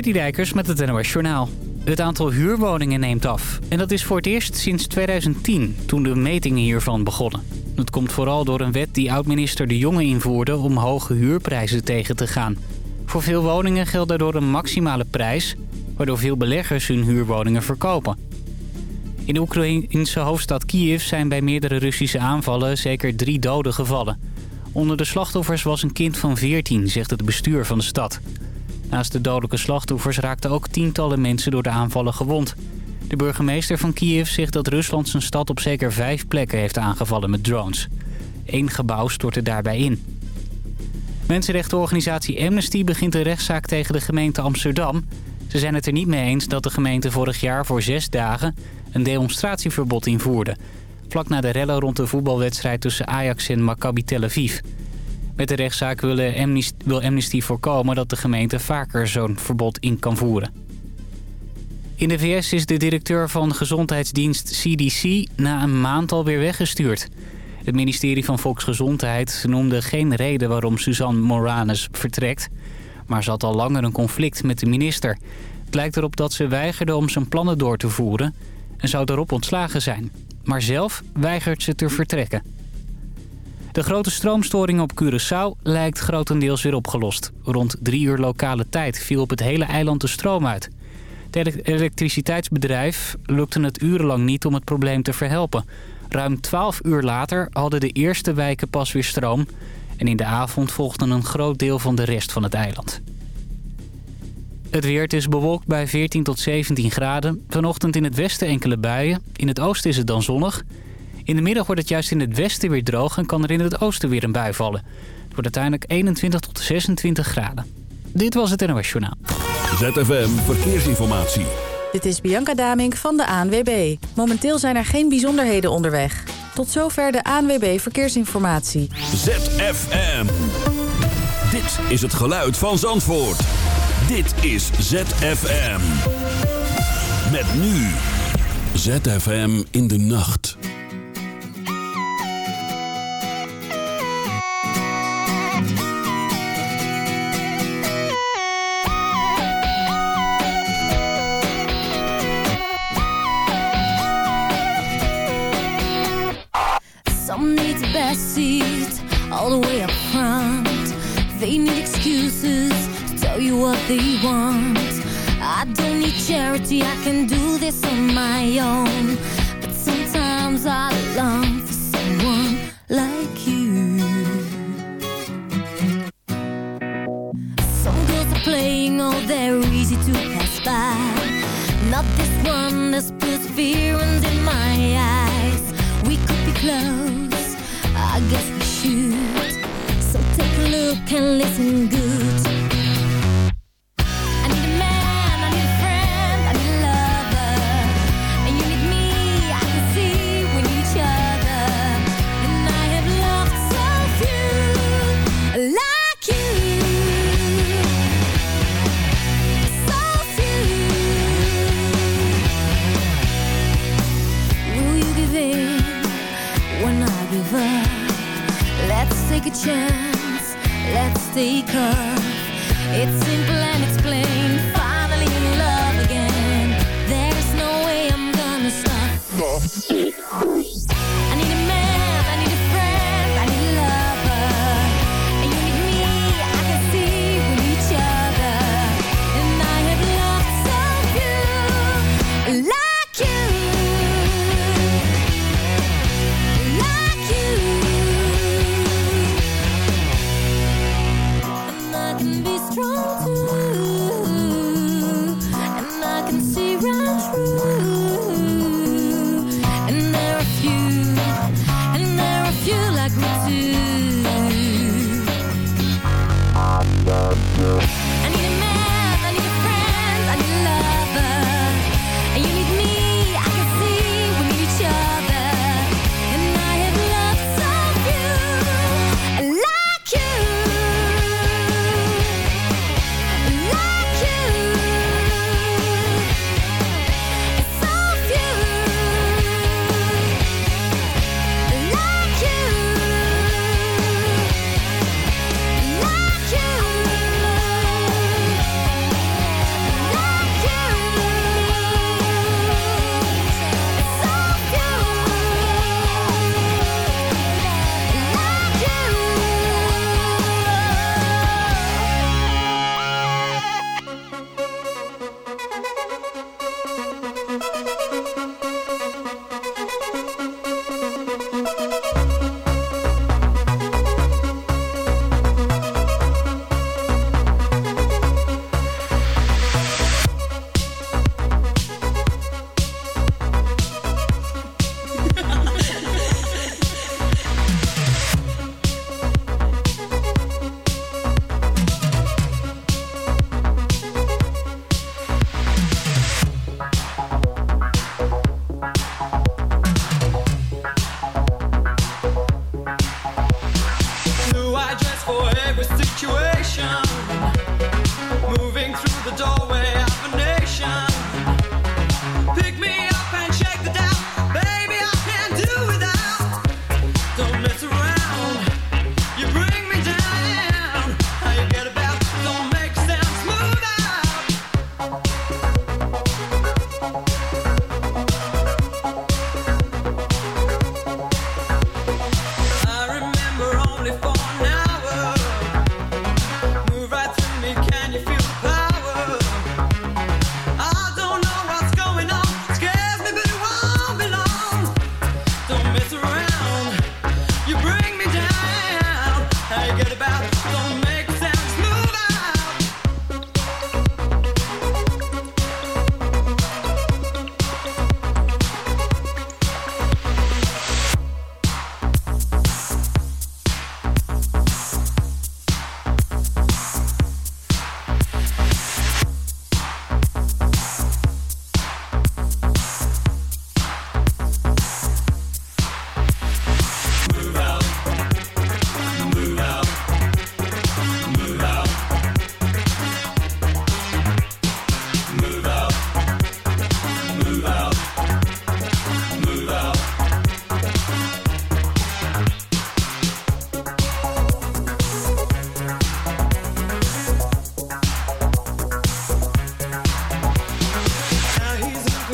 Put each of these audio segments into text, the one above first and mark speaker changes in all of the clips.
Speaker 1: Dijkers met het NOS Journaal. Het aantal huurwoningen neemt af. En dat is voor het eerst sinds 2010, toen de metingen hiervan begonnen. Het komt vooral door een wet die oud-minister De Jonge invoerde... om hoge huurprijzen tegen te gaan. Voor veel woningen geldt daardoor een maximale prijs... waardoor veel beleggers hun huurwoningen verkopen. In de Oekraïnse hoofdstad Kiev zijn bij meerdere Russische aanvallen... zeker drie doden gevallen. Onder de slachtoffers was een kind van 14, zegt het bestuur van de stad... Naast de dodelijke slachtoffers raakten ook tientallen mensen door de aanvallen gewond. De burgemeester van Kiev zegt dat Rusland zijn stad op zeker vijf plekken heeft aangevallen met drones. Eén gebouw stortte daarbij in. Mensenrechtenorganisatie Amnesty begint een rechtszaak tegen de gemeente Amsterdam. Ze zijn het er niet mee eens dat de gemeente vorig jaar voor zes dagen een demonstratieverbod invoerde. Vlak na de rellen rond de voetbalwedstrijd tussen Ajax en Maccabi Tel Aviv. Met de rechtszaak wil Amnesty voorkomen dat de gemeente vaker zo'n verbod in kan voeren. In de VS is de directeur van gezondheidsdienst CDC na een maand alweer weggestuurd. Het ministerie van Volksgezondheid noemde geen reden waarom Suzanne Moranes vertrekt. Maar ze had al langer een conflict met de minister. Het lijkt erop dat ze weigerde om zijn plannen door te voeren en zou erop ontslagen zijn. Maar zelf weigert ze te vertrekken. De grote stroomstoring op Curaçao lijkt grotendeels weer opgelost. Rond drie uur lokale tijd viel op het hele eiland de stroom uit. Het elektriciteitsbedrijf lukte het urenlang niet om het probleem te verhelpen. Ruim 12 uur later hadden de eerste wijken pas weer stroom... en in de avond volgde een groot deel van de rest van het eiland. Het weer is bewolkt bij 14 tot 17 graden. Vanochtend in het westen enkele buien. In het oosten is het dan zonnig... In de middag wordt het juist in het westen weer droog en kan er in het oosten weer een bui vallen. Het wordt uiteindelijk 21 tot 26 graden. Dit was het NOS Journaal.
Speaker 2: ZFM Verkeersinformatie.
Speaker 3: Dit is Bianca Damink van de ANWB. Momenteel zijn er geen bijzonderheden onderweg. Tot zover de ANWB Verkeersinformatie.
Speaker 2: ZFM. Dit is het geluid van Zandvoort. Dit is ZFM. Met nu. ZFM in de nacht.
Speaker 4: Best seat all the way up front. They need excuses to tell you what they want. I don't need charity, I can do this on my own. But sometimes I long for someone like you. Some girls are playing, oh, they're easy to pass by. Not this one, there's perseverance in my eyes. We could be close I guess we should. So take a look and listen good.
Speaker 5: Chance. Let's take off. It's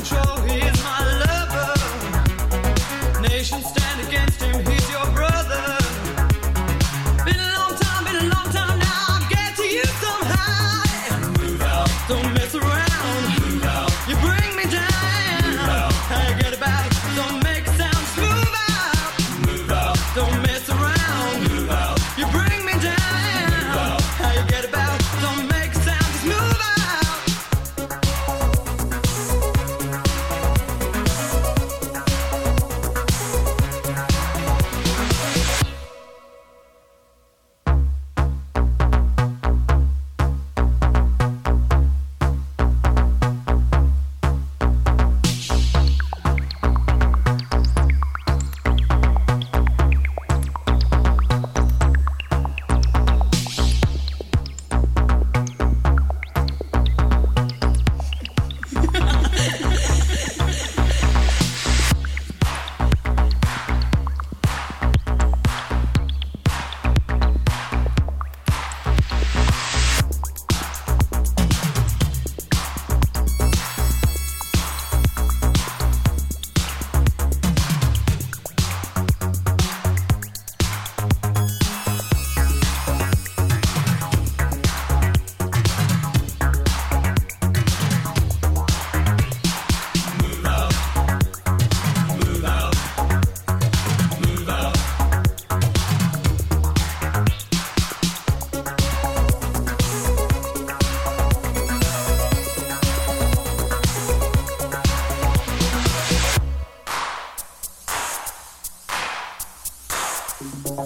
Speaker 5: control here. Thank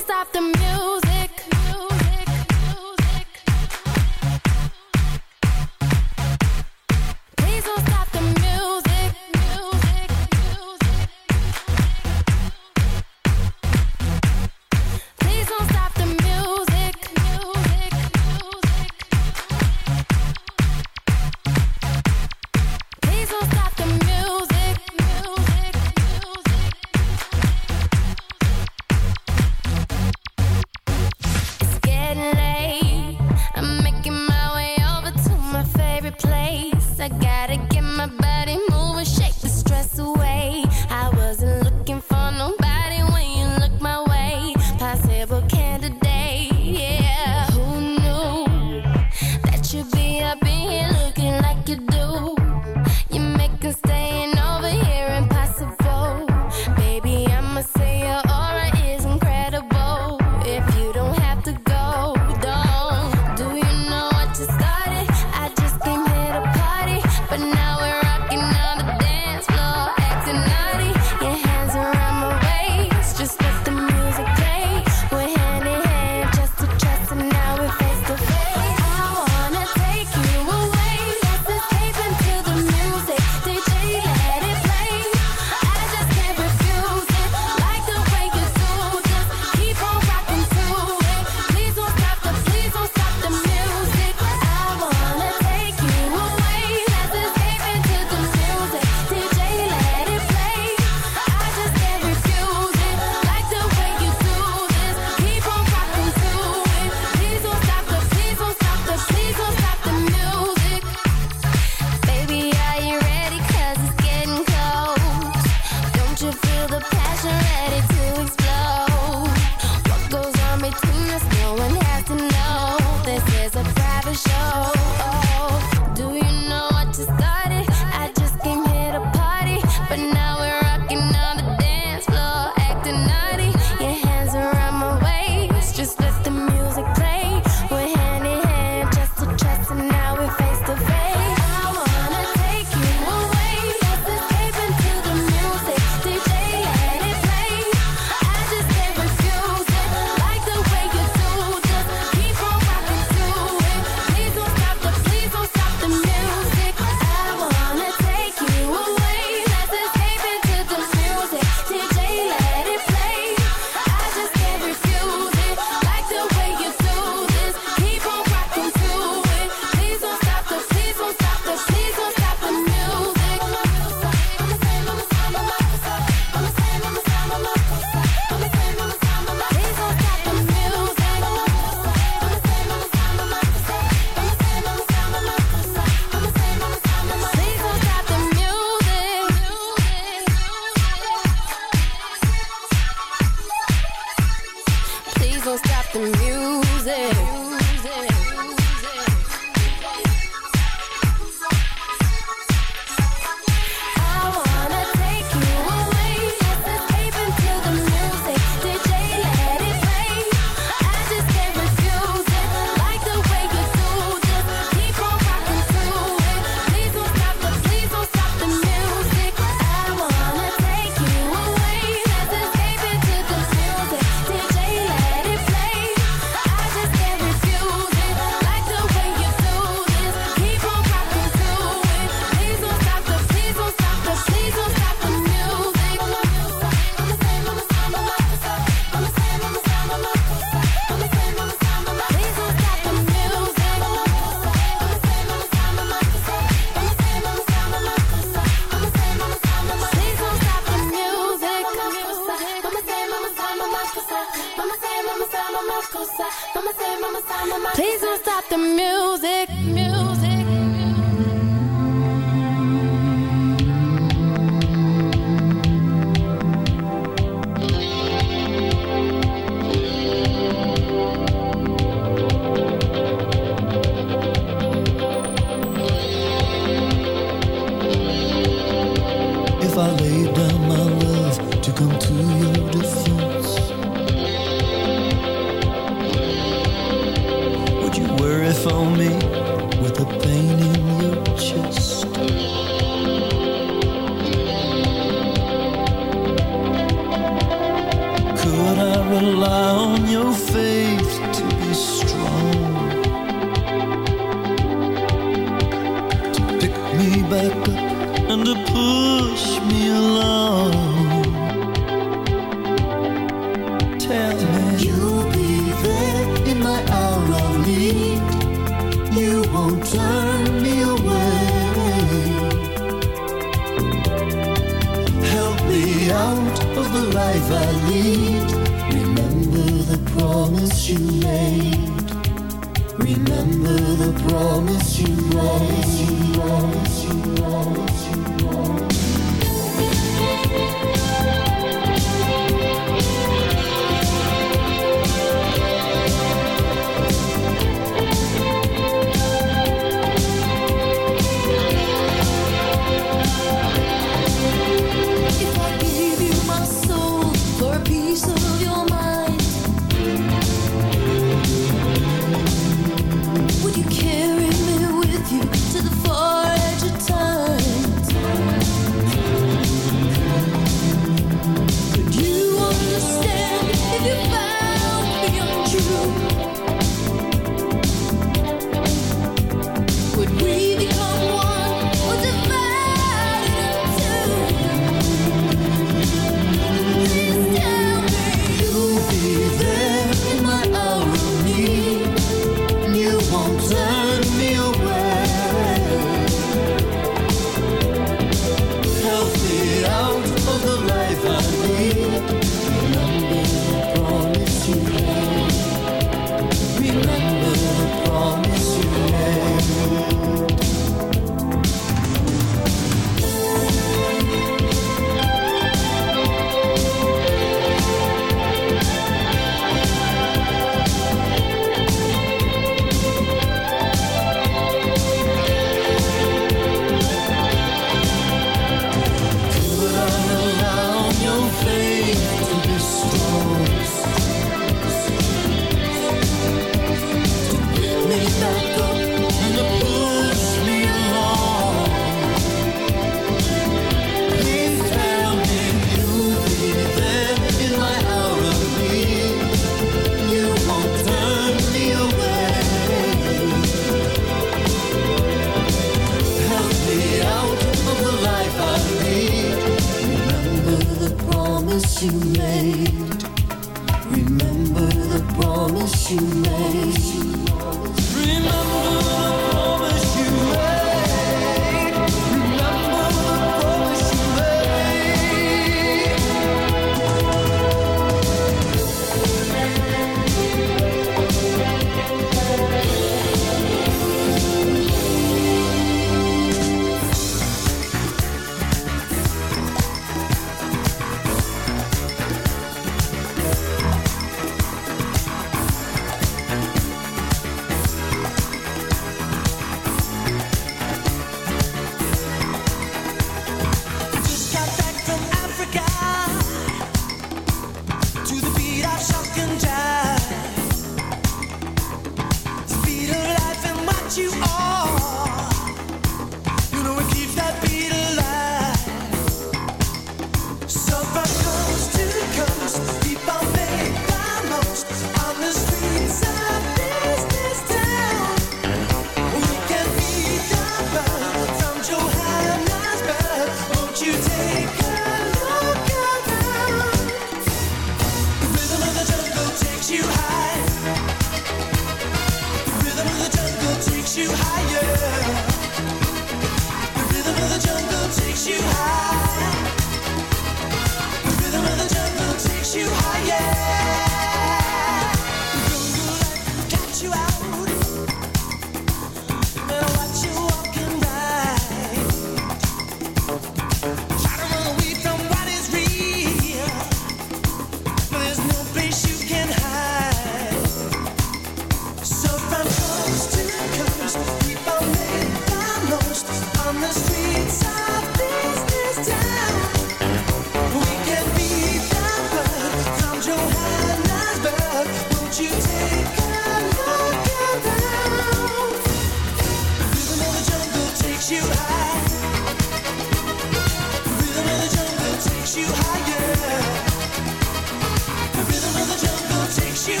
Speaker 5: you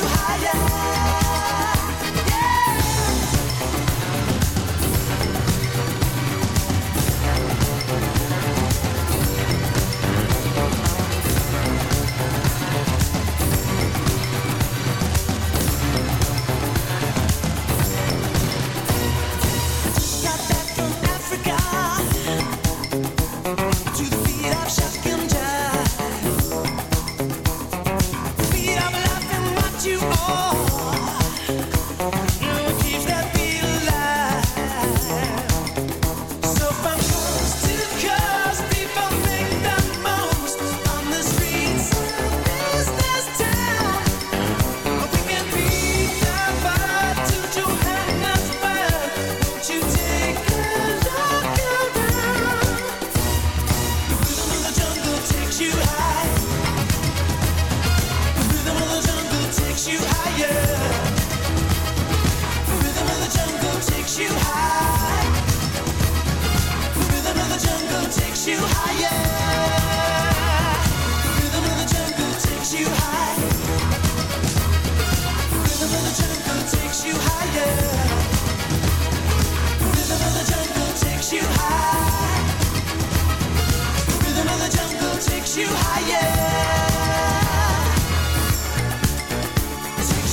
Speaker 5: higher.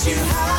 Speaker 5: you. high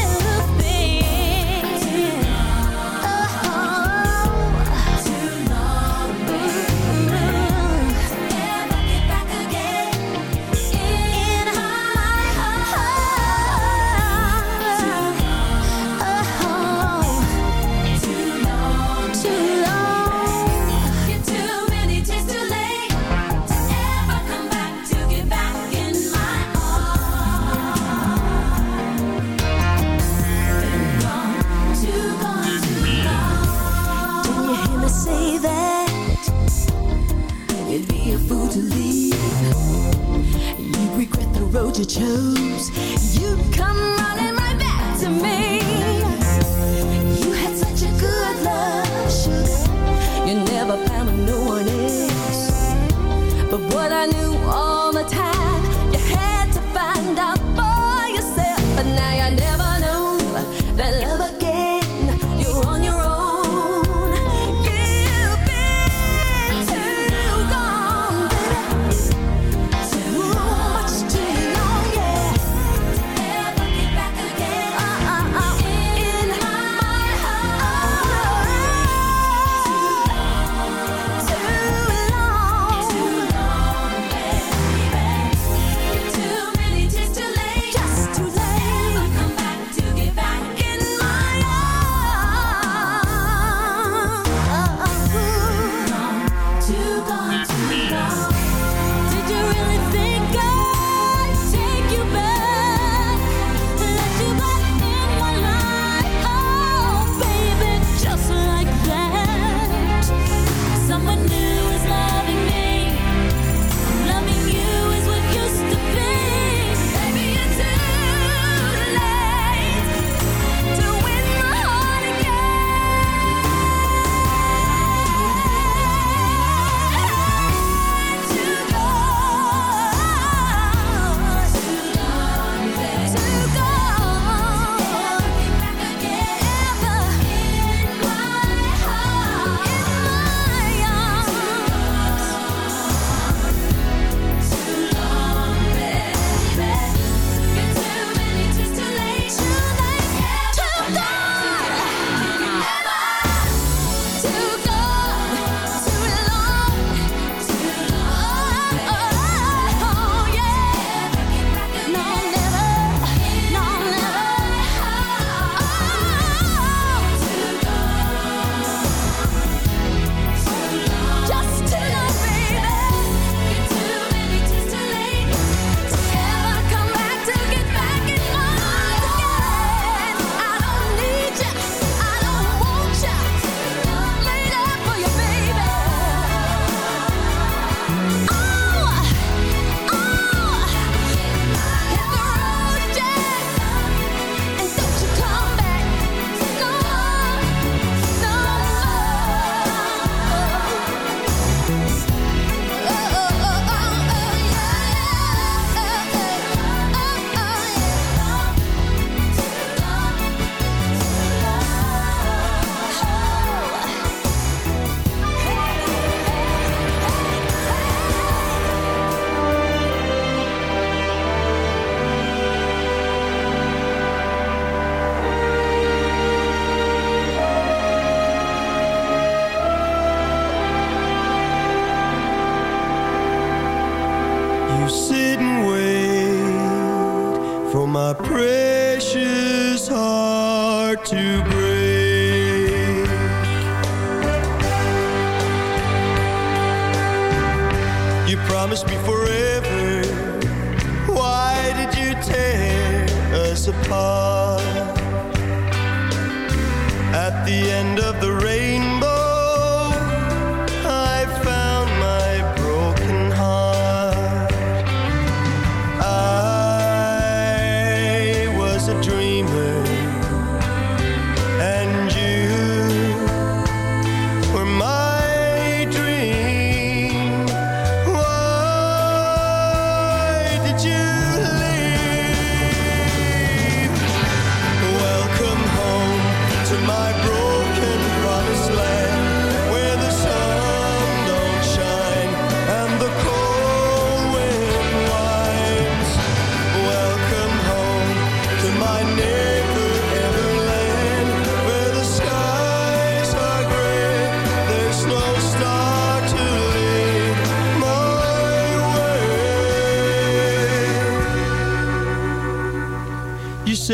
Speaker 6: road you chose, you'd come running.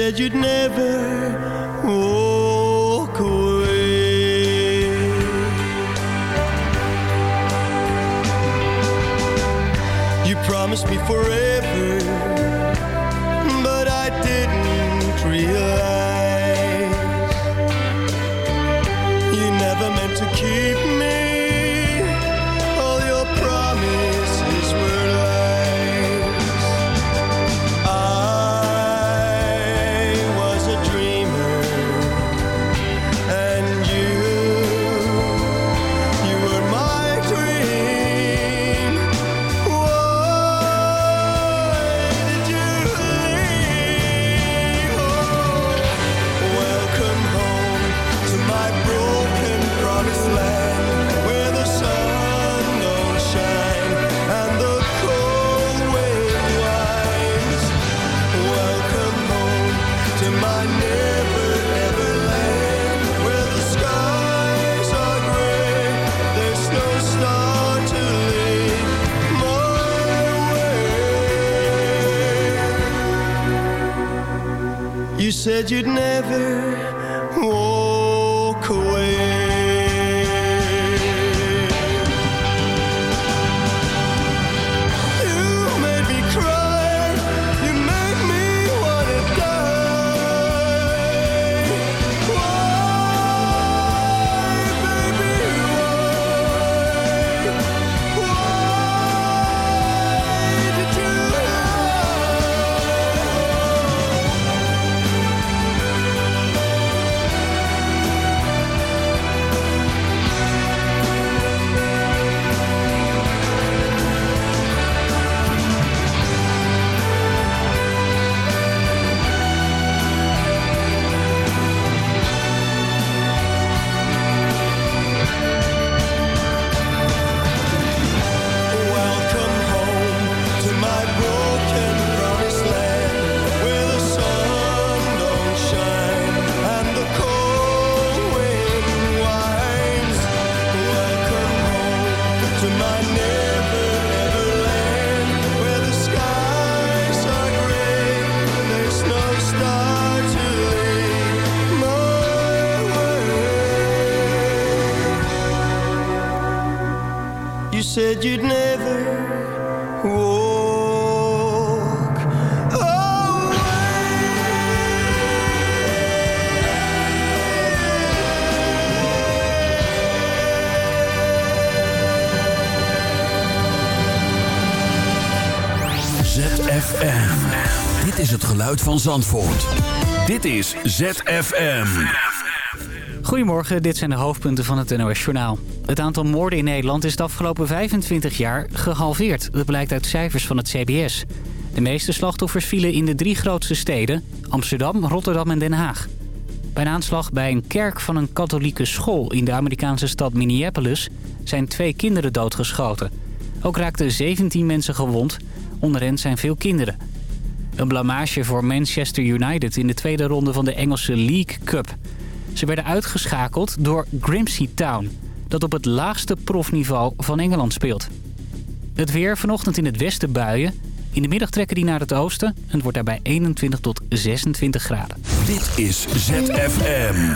Speaker 6: Said you'd never said you'd never
Speaker 2: ZFM. Dit is het geluid van Zandvoort. Dit is ZFM.
Speaker 1: Goedemorgen, dit zijn de hoofdpunten van het NOS Journaal. Het aantal moorden in Nederland is de afgelopen 25 jaar gehalveerd. Dat blijkt uit cijfers van het CBS. De meeste slachtoffers vielen in de drie grootste steden... Amsterdam, Rotterdam en Den Haag. Bij een aanslag bij een kerk van een katholieke school... in de Amerikaanse stad Minneapolis zijn twee kinderen doodgeschoten. Ook raakten 17 mensen gewond. Onder hen zijn veel kinderen. Een blamage voor Manchester United in de tweede ronde van de Engelse League Cup... Ze werden uitgeschakeld door Grimsby Town, dat op het laagste profniveau van Engeland speelt. Het weer vanochtend in het westen buien. In de middag trekken die naar het oosten en het wordt daarbij 21 tot 26 graden.
Speaker 2: Dit is ZFM.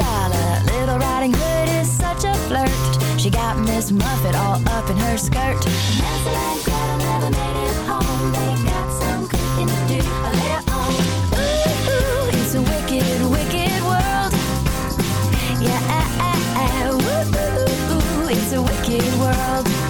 Speaker 5: dollar. Little Riding Hood is such a flirt. She got Miss Muffet all up in her skirt. Hansel and Gretel never made it home. They got some cooking to do of their own. Ooh, ooh, it's a wicked, wicked world. Yeah, ah, ah, ah. ooh, ooh, ooh, it's a wicked world.